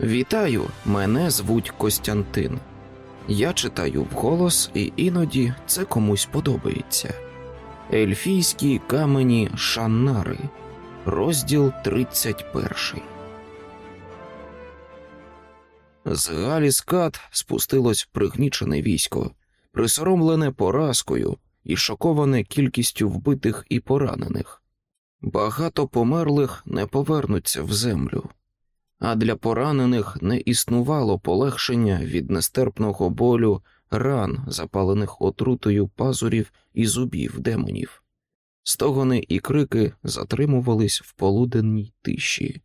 Вітаю, мене звуть Костянтин. Я читаю вголос, і іноді це комусь подобається. Ельфійські камені Шаннари, розділ 31. З Галіскат спустилось пригнічене військо, присоромлене поразкою і шоковане кількістю вбитих і поранених. Багато померлих не повернуться в землю, а для поранених не існувало полегшення від нестерпного болю ран, запалених отрутою пазурів і зубів демонів. Стогони і крики затримувались в полуденній тиші.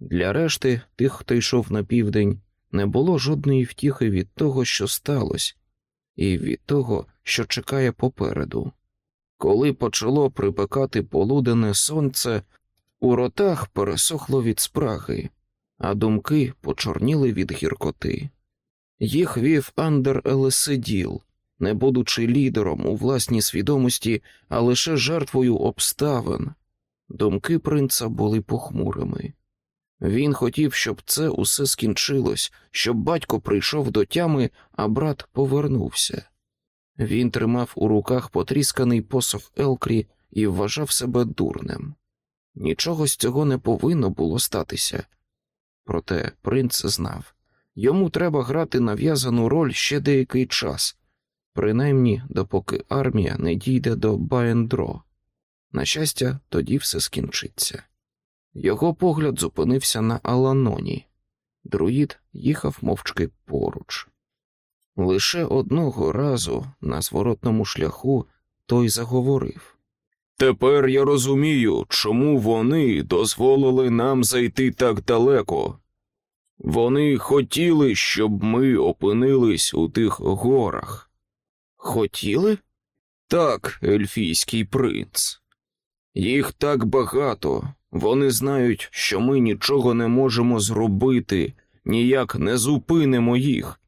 Для решти тих, хто йшов на південь, не було жодної втіхи від того, що сталося, і від того, що чекає попереду. Коли почало припекати полуденне сонце, у ротах пересохло від спраги, а думки почорніли від гіркоти. Їх вів Андер Елеседіл, не будучи лідером у власній свідомості, а лише жертвою обставин. Думки принца були похмурими. Він хотів, щоб це усе скінчилось, щоб батько прийшов до тями, а брат повернувся. Він тримав у руках потрісканий посох Елкрі і вважав себе дурнем. Нічого з цього не повинно було статися. Проте принц знав йому треба грати нав'язану роль ще деякий час, принаймні допоки армія не дійде до Баендро. На щастя, тоді все скінчиться. Його погляд зупинився на Аланоні. Друїд їхав мовчки поруч. Лише одного разу на зворотному шляху той заговорив. Тепер я розумію, чому вони дозволили нам зайти так далеко. Вони хотіли, щоб ми опинились у тих горах. Хотіли? Так, ельфійський принц. Їх так багато. Вони знають, що ми нічого не можемо зробити, ніяк не зупинимо їх.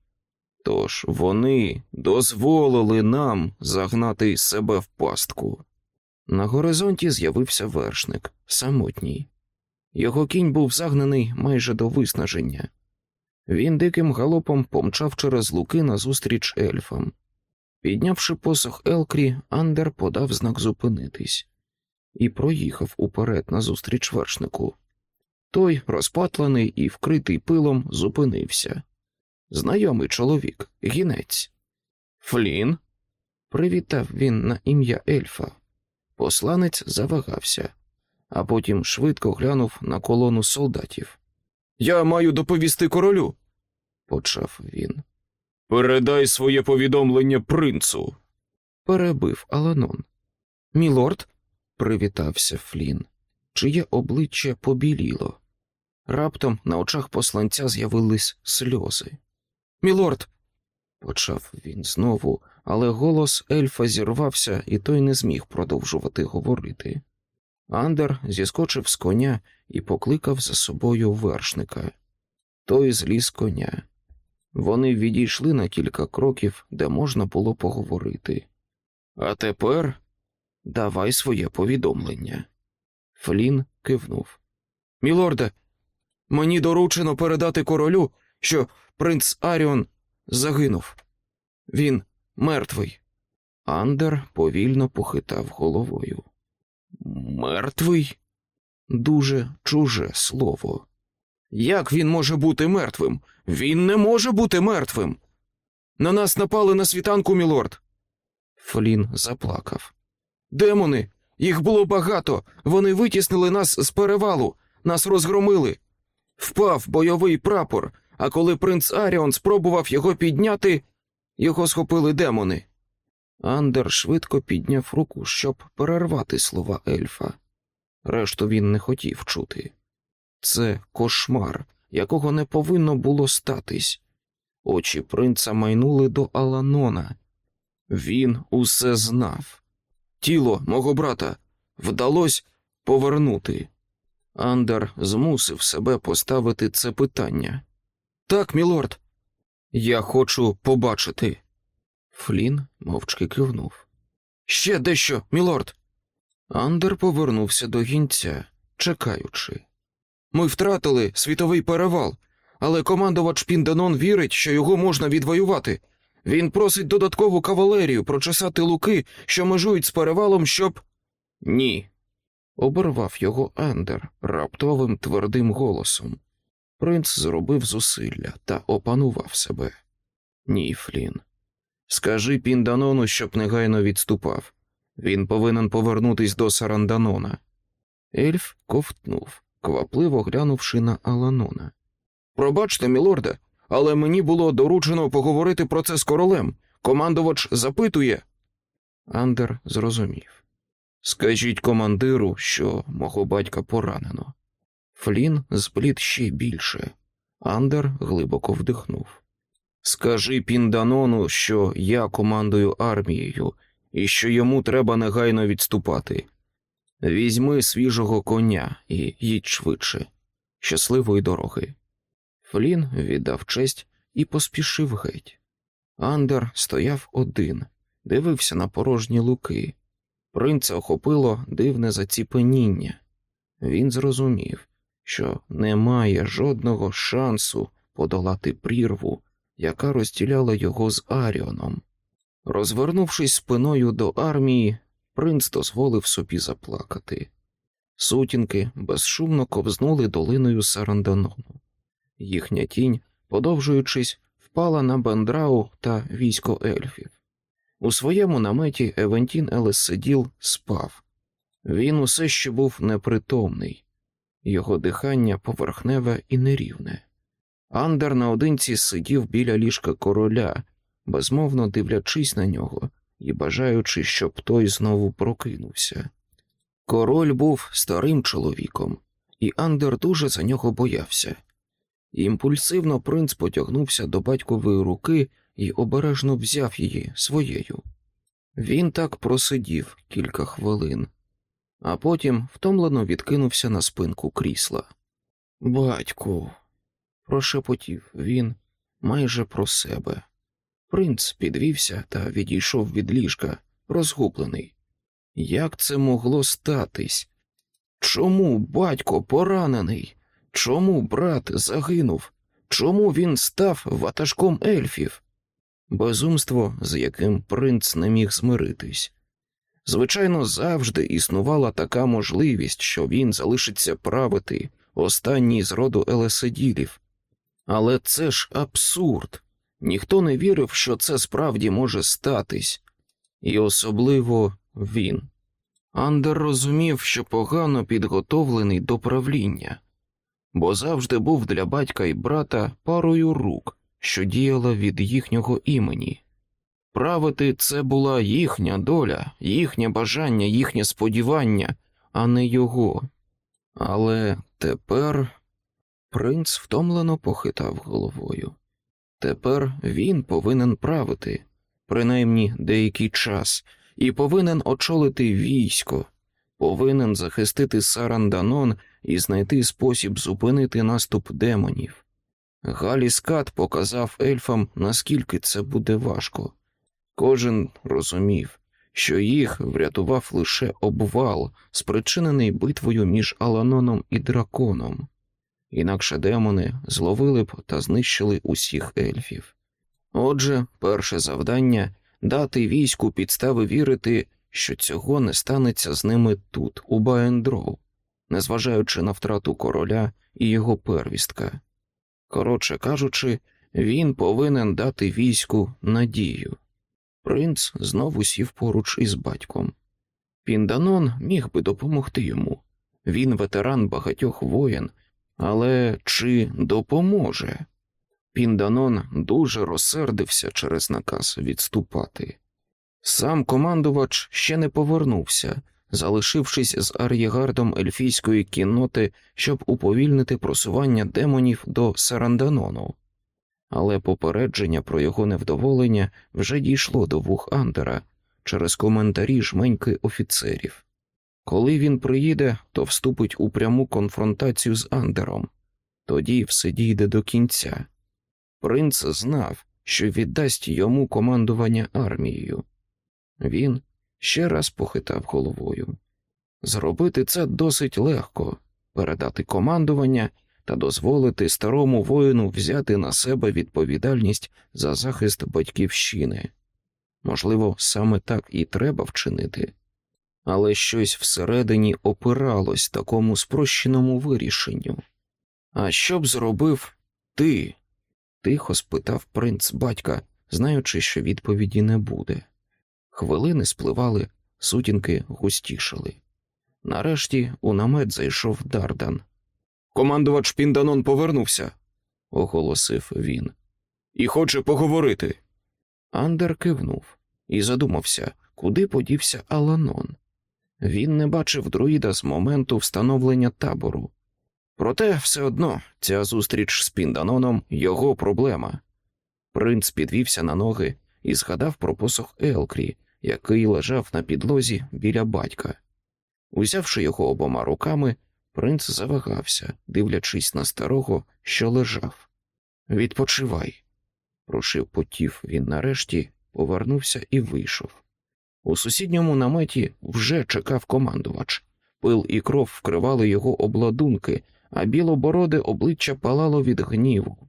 Тож вони дозволили нам загнати себе в пастку. На горизонті з'явився вершник, самотній. Його кінь був загнаний майже до виснаження. Він диким галопом помчав через луки назустріч ельфам. Піднявши посох Елкрі, Андер подав знак зупинитись і проїхав уперед назустріч вершнику. Той, розпатлений і вкритий пилом, зупинився. Знайомий чоловік, гінець. Флін? Привітав він на ім'я ельфа. Посланець завагався, а потім швидко глянув на колону солдатів. Я маю доповісти королю, почав він. Передай своє повідомлення принцу. Перебив Аланон. Мілорд, привітався Флін, чиє обличчя побіліло. Раптом на очах посланця з'явились сльози. Мілорд, почав він знову, але голос ельфа зірвався, і той не зміг продовжувати говорити. Андер зіскочив з коня і покликав за собою вершника. Той зліз коня. Вони відійшли на кілька кроків, де можна було поговорити. А тепер давай своє повідомлення. Флін кивнув. Мілорде, мені доручено передати королю, що принц Аріон загинув. Він мертвий. Андер повільно похитав головою. Мертвий? Дуже чуже слово. Як він може бути мертвим? Він не може бути мертвим. На нас напали на світанку, мілорд. Флін заплакав. Демони, їх було багато. Вони витіснили нас з перевалу, нас розгромили. Впав бойовий прапор, а коли принц Аріон спробував його підняти, його схопили демони. Андер швидко підняв руку, щоб перервати слова ельфа. Решту він не хотів чути. Це кошмар, якого не повинно було статись. Очі принца майнули до Аланона. Він усе знав. Тіло мого брата вдалося повернути. Андер змусив себе поставити це питання. Так, мілорд, я хочу побачити. Флін мовчки кивнув. Ще дещо, мілорд. Андер повернувся до гінця, чекаючи. Ми втратили світовий перевал. але командувач Пінданон вірить, що його можна відвоювати. Він просить додаткову кавалерію прочесати луки, що межують з перевалом, щоб. Ні. Оборвав його Ендер раптовим твердим голосом. Принц зробив зусилля та опанував себе. Ні, Флін. Скажи Пінданону, щоб негайно відступав. Він повинен повернутись до Саранданона. Ельф ковтнув, квапливо глянувши на Аланона. Пробачте, мілорде, але мені було доручено поговорити про це з королем. Командувач запитує. Андер зрозумів. Скажіть командиру, що мого батька поранено. Флін зблід ще більше. Андер глибоко вдихнув. Скажи Пінданону, що я командую армією і що йому треба негайно відступати. Візьми свіжого коня і їдь швидше. Щасливої дороги. Флін віддав честь і поспішив геть. Андер стояв один, дивився на порожні луки. Принца охопило дивне заціпеніння. Він зрозумів, що немає жодного шансу подолати прірву, яка розділяла його з Аріоном. Розвернувшись спиною до армії, принц дозволив собі заплакати. Сутінки безшумно ковзнули долиною Саранданону. Їхня тінь, подовжуючись, впала на Бендрау та військо ельфів. У своєму наметі Евентін Елессиділ спав. Він усе ще був непритомний, його дихання поверхневе і нерівне. Андер наодинці сидів біля ліжка короля, безмовно дивлячись на нього і бажаючи, щоб той знову прокинувся. Король був старим чоловіком, і Андер дуже за нього боявся. Імпульсивно принц потягнувся до батькової руки і обережно взяв її своєю. Він так просидів кілька хвилин, а потім втомлено відкинувся на спинку крісла. Батьку, прошепотів він майже про себе. Принц підвівся та відійшов від ліжка, розгублений. Як це могло статись? Чому батько поранений? Чому брат загинув? Чому він став ватажком ельфів? Безумство, з яким принц не міг змиритись. Звичайно, завжди існувала така можливість, що він залишиться правити останній з роду Елеседілів. Але це ж абсурд. Ніхто не вірив, що це справді може статись, і особливо він. Андер розумів, що погано підготовлений до правління, бо завжди був для батька і брата парою рук, що діяла від їхнього імені. Правити це була їхня доля, їхнє бажання, їхнє сподівання, а не його. Але тепер принц втомлено похитав головою. Тепер він повинен правити, принаймні деякий час, і повинен очолити військо, повинен захистити Саранданон і знайти спосіб зупинити наступ демонів. Галіскат показав ельфам, наскільки це буде важко. Кожен розумів, що їх врятував лише обвал, спричинений битвою між Аланоном і драконом. Інакше демони зловили б та знищили усіх ельфів. Отже, перше завдання дати війську підстави вірити, що цього не станеться з ними тут, у Баендроу, незважаючи на втрату короля і його первістка. Коротше кажучи, він повинен дати війську надію. Принц знову сів поруч із батьком. Пінданон міг би допомогти йому. Він ветеран багатьох воєн, але чи допоможе? Пінданон дуже розсердився через наказ відступати. Сам командувач ще не повернувся, залишившись з ар'єгардом ельфійської кінноти, щоб уповільнити просування демонів до Саранданону. Але попередження про його невдоволення вже дійшло до вух Андера через коментарі жменьки офіцерів. Коли він приїде, то вступить у пряму конфронтацію з Андером, тоді все дійде до кінця. Принц знав, що віддасть йому командування армією. Він ще раз похитав головою. Зробити це досить легко передати командування, та дозволити старому воїну взяти на себе відповідальність за захист батьківщини. Можливо, саме так і треба вчинити, але щось всередині опиралось такому спрощеному вирішенню. А що б зробив ти? тихо спитав принц батька, знаючи, що відповіді не буде. Хвилини спливали, сутінки густішали. Нарешті у намет зайшов Дардан. Командувач Пінданон повернувся, оголосив він. і хоче поговорити. Андер кивнув і задумався, куди подівся Аланон. Він не бачив друїда з моменту встановлення табору. Проте все одно ця зустріч з Пінданоном його проблема. Принц підвівся на ноги і згадав про посох Елкрі, який лежав на підлозі біля батька. Узявши його обома руками, принц завагався, дивлячись на старого, що лежав. Відпочивай, прошив потів він нарешті, повернувся і вийшов. У сусідньому наметі вже чекав командувач. Пил і кров вкривали його обладунки, а білобороде обличчя палало від гніву.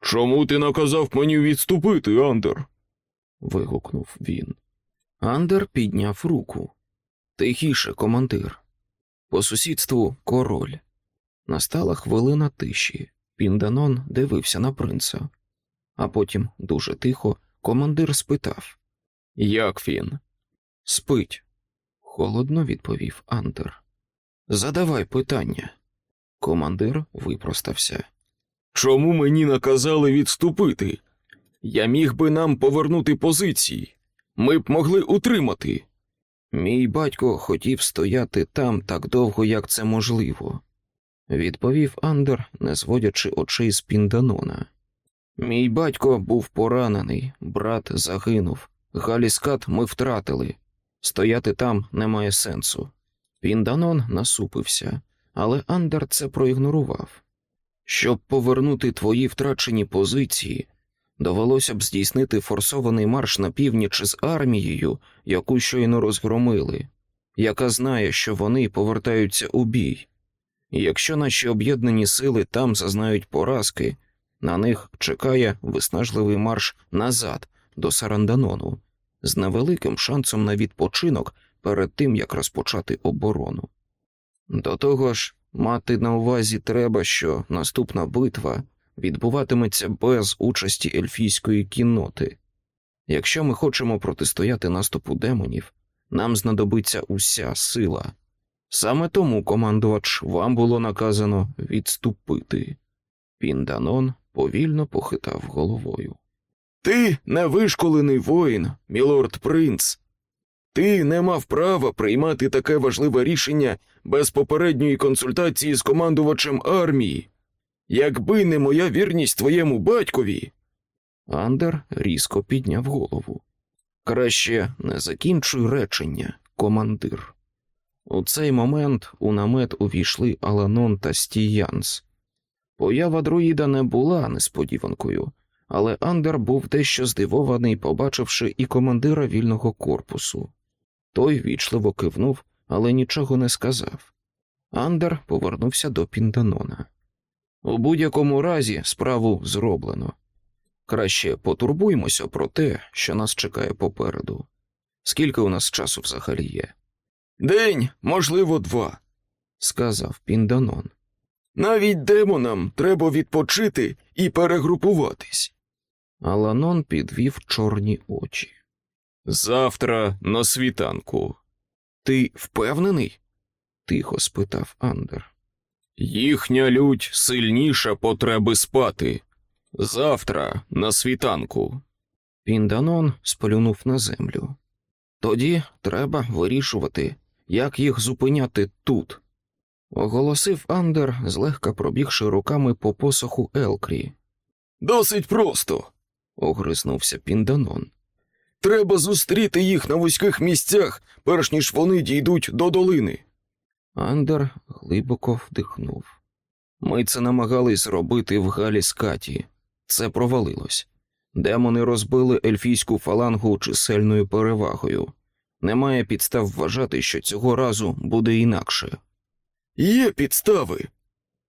Чому ти наказав мені відступити, Андер? вигукнув він. Андер підняв руку. Тихіше, командир. По сусідству король. Настала хвилина тиші. Пінданон дивився на принца. А потім, дуже тихо, командир спитав Як він? Спить, холодно відповів Андер. Задавай питання. Командир випростався. Чому мені наказали відступити? Я міг би нам повернути позиції. Ми б могли утримати. Мій батько хотів стояти там так довго, як це можливо, відповів Андер, не зводячи очей з Пінданона. Мій батько був поранений, брат загинув. Галіскат ми втратили. Стояти там немає сенсу. Пінданон насупився, але Андер це проігнорував. Щоб повернути твої втрачені позиції, довелося б здійснити форсований марш на північ з армією, яку щойно розгромили, яка знає, що вони повертаються у бій. І якщо наші об'єднані сили там зазнають поразки, на них чекає виснажливий марш назад до Саранданону з невеликим шансом на відпочинок перед тим, як розпочати оборону. До того ж, мати на увазі треба, що наступна битва відбуватиметься без участі ельфійської кінноти. Якщо ми хочемо протистояти наступу демонів, нам знадобиться уся сила. Саме тому, командувач, вам було наказано відступити. Пінданон повільно похитав головою. Ти невишколений воїн, мілорд принц. Ти не мав права приймати таке важливе рішення без попередньої консультації з командувачем армії. Якби не моя вірність твоєму батькові. Андер різко підняв голову. Краще не закінчуй речення, командир. У цей момент у намет увійшли Аланон та Стіянс. Поява друїда не була несподіванкою, але Андер був дещо здивований, побачивши і командира вільного корпусу. Той вічливо кивнув, але нічого не сказав. Андер повернувся до Пінданона. У будь-якому разі справу зроблено. Краще потурбуймося про те, що нас чекає попереду. Скільки у нас часу взагалі є? День, можливо, два, сказав Пінданон. Навіть демонам треба відпочити і перегрупуватись. Аланон підвів чорні очі. Завтра на світанку. Ти впевнений? тихо спитав Андер. Їхня лють сильніша потреби спати. Завтра на світанку. Пінданон сплюнув на землю. Тоді треба вирішувати, як їх зупиняти тут, оголосив Андер, злегка пробігши руками по посоху Елкрі. Досить просто, огризнувся Пінданон. Треба зустріти їх на вузьких місцях, перш ніж вони дійдуть до долини. Андер глибоко вдихнув. Ми це намагались зробити в Галіскаті. Це провалилось. Демони розбили ельфійську фалангу чисельною перевагою. Немає підстав вважати, що цього разу буде інакше. Є підстави.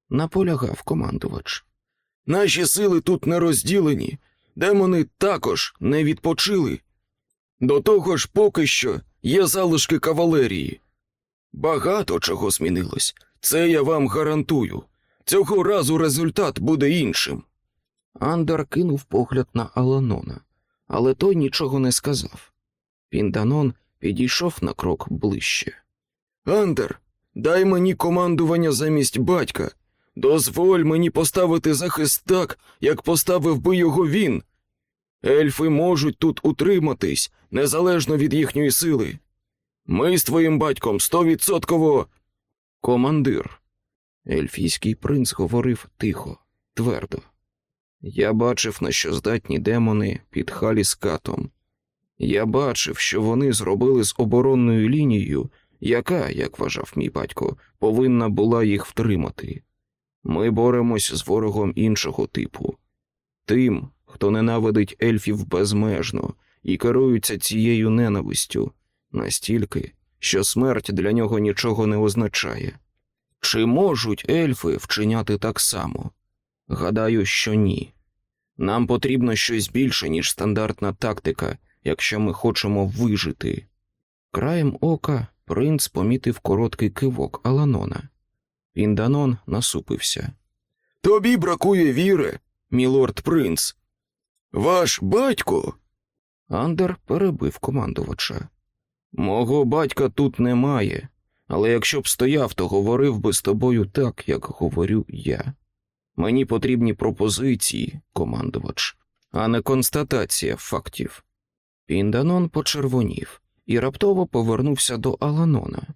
наполягав командувач. Наші сили тут не розділені, демони також не відпочили. До того ж, поки що є залишки кавалерії. Багато чого змінилось, це я вам гарантую. Цього разу результат буде іншим. Андер кинув погляд на Аланона, але той нічого не сказав. Пінданон підійшов на крок ближче. Андер, дай мені командування замість батька. Дозволь мені поставити захист так, як поставив би його він. Ельфи можуть тут утриматись, незалежно від їхньої сили. Ми з твоїм батьком стовідсотково. Командир. Ельфійський принц говорив тихо, твердо. Я бачив, на що здатні демони під халіскатом. Я бачив, що вони зробили з оборонною лінією, яка, як вважав мій батько, повинна була їх втримати. Ми боремось з ворогом іншого типу, тим, хто ненавидить ельфів безмежно і керується цією ненавистю настільки, що смерть для нього нічого не означає. Чи можуть ельфи вчиняти так само? Гадаю, що ні. Нам потрібно щось більше, ніж стандартна тактика, якщо ми хочемо вижити. Краєм ока принц помітив короткий кивок Аланона. Пінданон насупився. Тобі бракує віри, мілорд принц. Ваш батько. Андер перебив командувача. Мого батька тут немає, але якщо б стояв, то говорив би з тобою так, як говорю я. Мені потрібні пропозиції, командувач, а не констатація фактів. Пінданон почервонів і раптово повернувся до Аланона.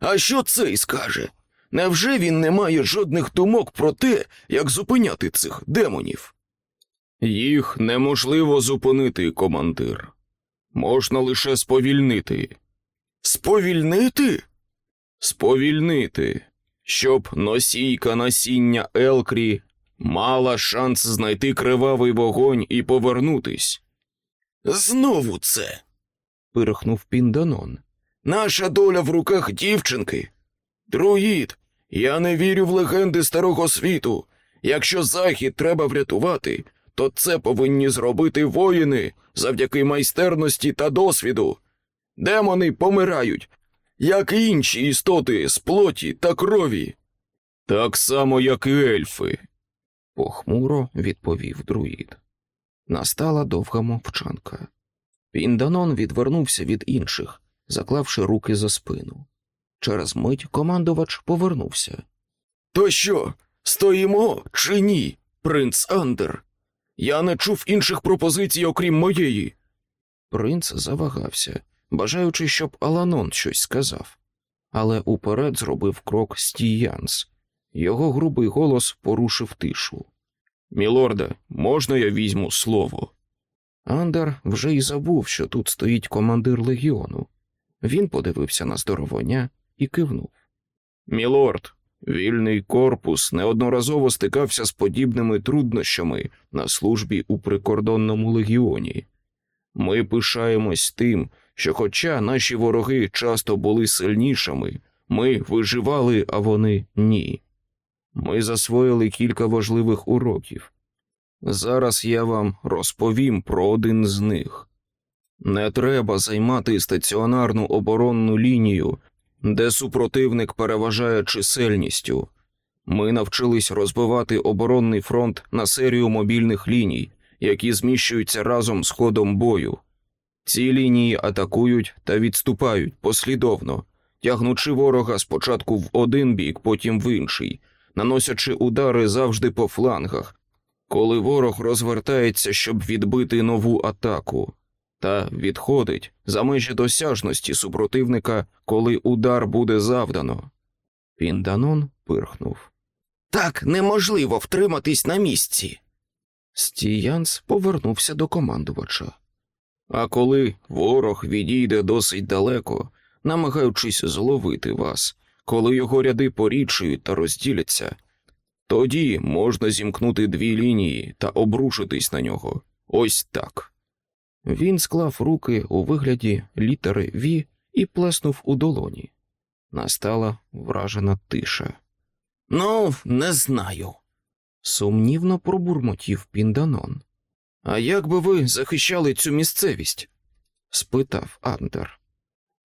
А що цей скаже? Невже він не має жодних думок про те, як зупиняти цих демонів? Їх неможливо зупинити, командир. Можна лише сповільнити. Сповільнити? Сповільнити, щоб носійка насіння Елкрі мала шанс знайти кривавий вогонь і повернутись. Знову це. пирхнув Пінданон. Наша доля в руках дівчинки. Друїд, я не вірю в легенди старого світу. Якщо захід треба врятувати, то це повинні зробити воїни завдяки майстерності та досвіду. Демони помирають, як і інші істоти з плоті та крові. Так само, як і ельфи. похмуро відповів друїд. Настала довга мовчанка. Пінданон відвернувся від інших, заклавши руки за спину. Через мить командувач повернувся. То що, стоїмо чи ні, принц Андер? Я не чув інших пропозицій, окрім моєї. Принц завагався, бажаючи, щоб Аланон щось сказав, але уперед зробив крок Стіянс. Його грубий голос порушив тишу. Мілорде, можна я візьму слово? Андер вже й забув, що тут стоїть командир легіону. Він подивився на здоровоня і кивнув. Мілорд, вільний корпус неодноразово стикався з подібними труднощами на службі у прикордонному легіоні. Ми пишаємось тим, що, хоча наші вороги часто були сильнішими, ми виживали, а вони ні. Ми засвоїли кілька важливих уроків. Зараз я вам розповім про один з них. Не треба займати стаціонарну оборонну лінію, де супротивник переважає чисельністю. Ми навчились розбивати оборонний фронт на серію мобільних ліній, які зміщуються разом з ходом бою. Ці лінії атакують та відступають послідовно, тягнучи ворога спочатку в один бік, потім в інший, наносячи удари завжди по флангах, коли ворог розвертається, щоб відбити нову атаку, та відходить за межі досяжності супротивника, коли удар буде завдано. Пінданон пирхнув. Так неможливо втриматись на місці. Стіянс повернувся до командувача. А коли ворог відійде досить далеко, намагаючись зловити вас, коли його ряди порідшують та розділяться, тоді можна зімкнути дві лінії та обрушитись на нього. Ось так. Він склав руки у вигляді літери Ві і плеснув у долоні. Настала вражена тиша. Ну, не знаю. Сумнівно пробурмотів Пінданон. А як би ви захищали цю місцевість? спитав Андер.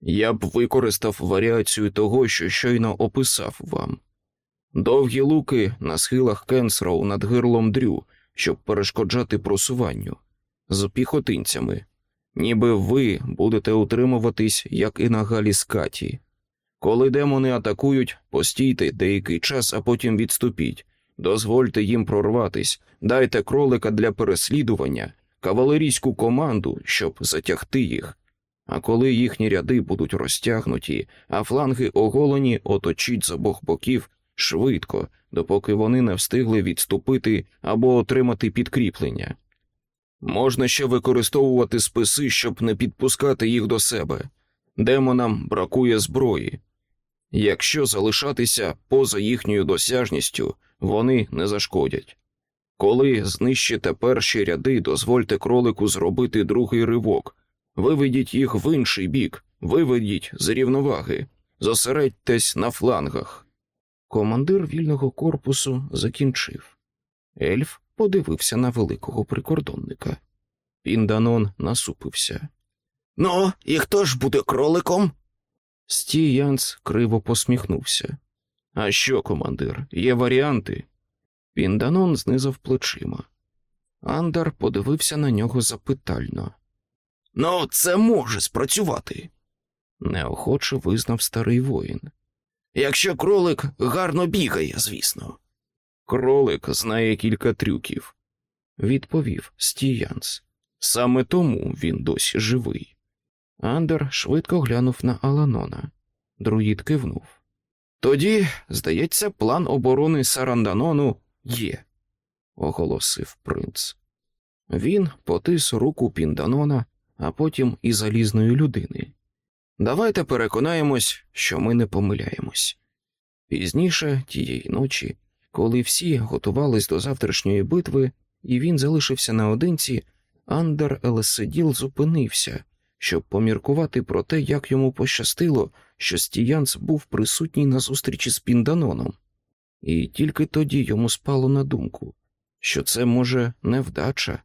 Я б використав варіацію того, що щойно описав вам. Довгі луки на схилах Кенсроу над гирлом дрю, щоб перешкоджати просуванню, з піхотинцями, ніби ви будете утримуватись, як і на галі скаті. Коли демони атакують, постійте деякий час, а потім відступіть. Дозвольте їм прорватись, дайте кролика для переслідування, кавалерійську команду, щоб затягти їх. А коли їхні ряди будуть розтягнуті, а фланги оголені, оточіть з обох боків швидко, допоки вони не встигли відступити або отримати підкріплення. Можна ще використовувати списи, щоб не підпускати їх до себе. Демонам бракує зброї. Якщо залишатися поза їхньою досяжністю, вони не зашкодять. Коли знищите перші ряди, дозвольте кролику зробити другий ривок, виведіть їх в інший бік, виведіть з рівноваги, зосередьтесь на флангах. Командир вільного корпусу закінчив. Ельф подивився на великого прикордонника. Пінданон насупився. Ну, і хто ж буде кроликом? Сті Янс криво посміхнувся. А що, командир, є варіанти? Пінданон знизав плечима. Андар подивився на нього запитально. Ну, це може спрацювати, неохоче визнав старий воїн. Якщо кролик гарно бігає, звісно. Кролик знає кілька трюків, відповів Стіянс. Саме тому він досі живий. Андер швидко глянув на Аланона. Друїд кивнув. Тоді, здається, план оборони Саранданону є, оголосив принц. Він потис руку Пінданона, а потім і залізної людини. Давайте переконаємось, що ми не помиляємось. Пізніше тієї ночі, коли всі готувались до завтрашньої битви, і він залишився наодинці, Андер Елеседіл зупинився, щоб поміркувати про те, як йому пощастило, що Стіянц був присутній на зустрічі з Пінданоном, і тільки тоді йому спало на думку, що це може не вдача,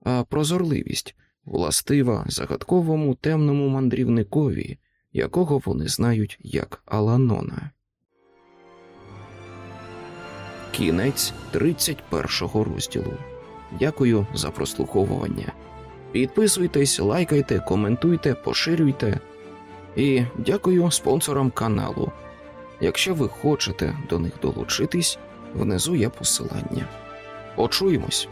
а прозорливість, властива загадковому темному мандрівникові, якого вони знають як Аланона. Кінець 31 розділу. Дякую за прослуховування. Підписуйтесь, лайкайте, коментуйте, поширюйте. І дякую спонсорам каналу. Якщо ви хочете до них долучитись, внизу є посилання. Почуємось!